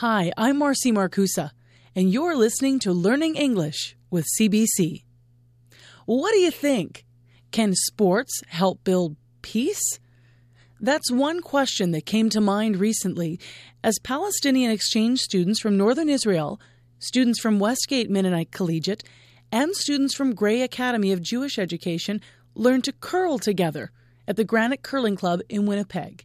Hi, I'm Marcy Markusa, and you're listening to Learning English with CBC. What do you think? Can sports help build peace? That's one question that came to mind recently as Palestinian exchange students from northern Israel, students from Westgate Mennonite Collegiate, and students from Gray Academy of Jewish Education learned to curl together at the Granite Curling Club in Winnipeg.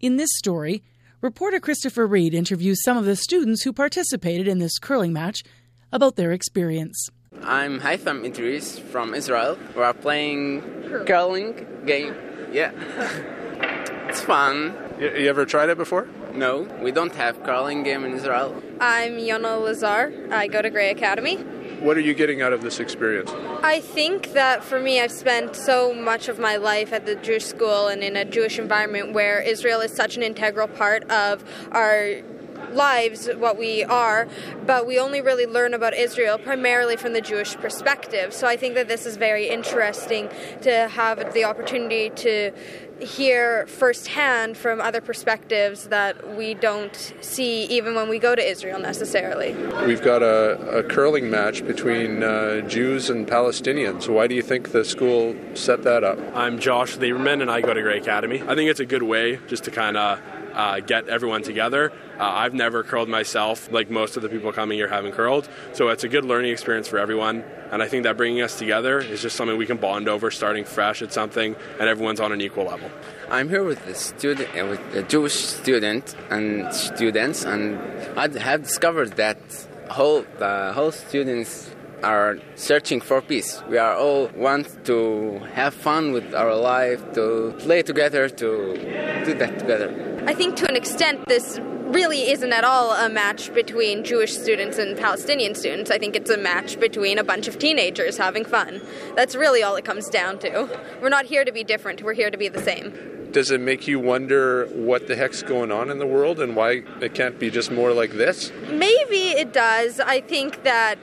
In this story, reporter Christopher Reed interviews some of the students who participated in this curling match about their experience. I'm Haitham Idris from Israel. We are playing curling game. Yeah. it's fun. You, you ever tried it before? No, we don't have curling game in Israel. I'm Yona Lazar. I go to Gray Academy. What are you getting out of this experience? I think that for me, I've spent so much of my life at the Jewish school and in a Jewish environment where Israel is such an integral part of our lives what we are, but we only really learn about Israel primarily from the Jewish perspective. So I think that this is very interesting to have the opportunity to hear firsthand from other perspectives that we don't see even when we go to Israel necessarily. We've got a, a curling match between uh, Jews and Palestinians. Why do you think the school set that up? I'm Josh Lieberman and I go to Gray Academy. I think it's a good way just to kind of uh, get everyone together. Uh, I've never curled myself, like most of the people coming here haven't curled, so it's a good learning experience for everyone. And I think that bringing us together is just something we can bond over, starting fresh at something, and everyone's on an equal level. I'm here with the student, uh, with the Jewish student and students, and I have discovered that whole the whole students are searching for peace. We are all want to have fun with our life, to play together, to do that together. I think to an extent this really isn't at all a match between Jewish students and Palestinian students. I think it's a match between a bunch of teenagers having fun. That's really all it comes down to. We're not here to be different, we're here to be the same. Does it make you wonder what the heck's going on in the world and why it can't be just more like this? Maybe it does. I think that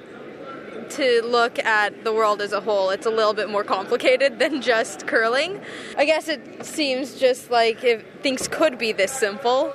to look at the world as a whole, it's a little bit more complicated than just curling. I guess it seems just like if things could be this simple.